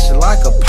bitch like a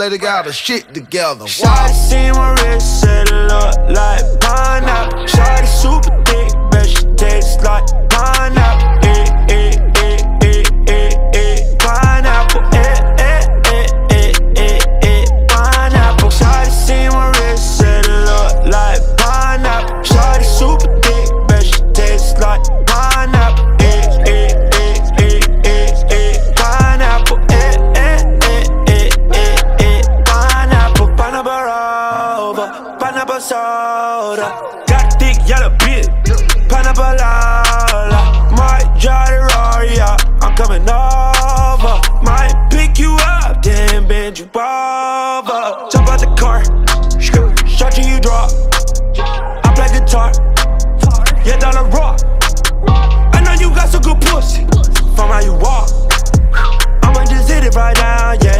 bells. A Miss Lady got her shit together. Shawty see my wrist, said it look like pineapple. Shawty super soda. Got thick yellow bitch, pineapple lala. Might drive the Rari, I'm coming over. Might pick you up, then bend you over. Jump out the car, shot you, you drop. I play guitar, yeah, down the rock. I know you got some good pussy from how you walk. I'ma just hit it right now, yeah,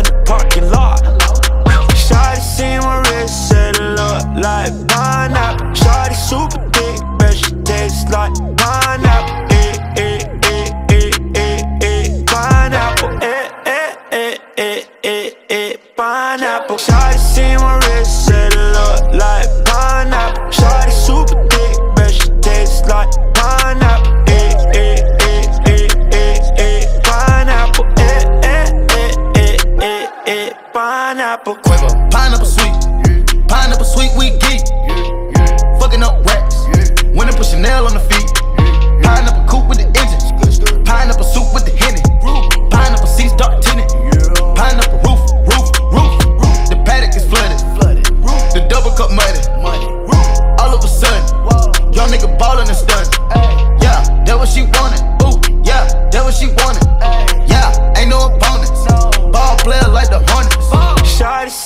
pineapple. Eh, eh, eh, eh, eh, eh. Eh, eh, eh, eh, eh, eh. Shawty see my wrist, look like pineapple. Shawty super thick, bet she tastes like pineapple. Eh, eh, eh, eh, eh, eh, pineapple. Eh, eh, eh, eh, eh, eh, pineapple. Quavo, pineapple sweet. Pineapple sweet, we geek.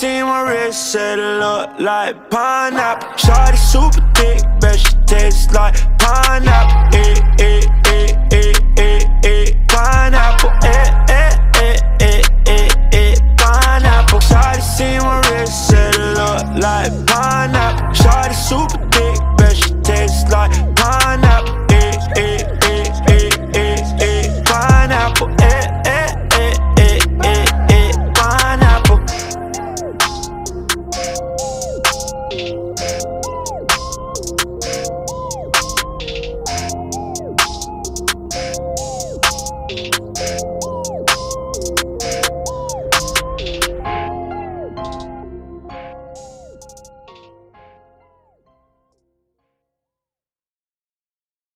see my wrist, said it look like pineapple. Shawty super thick, bet she tastes like pineapple.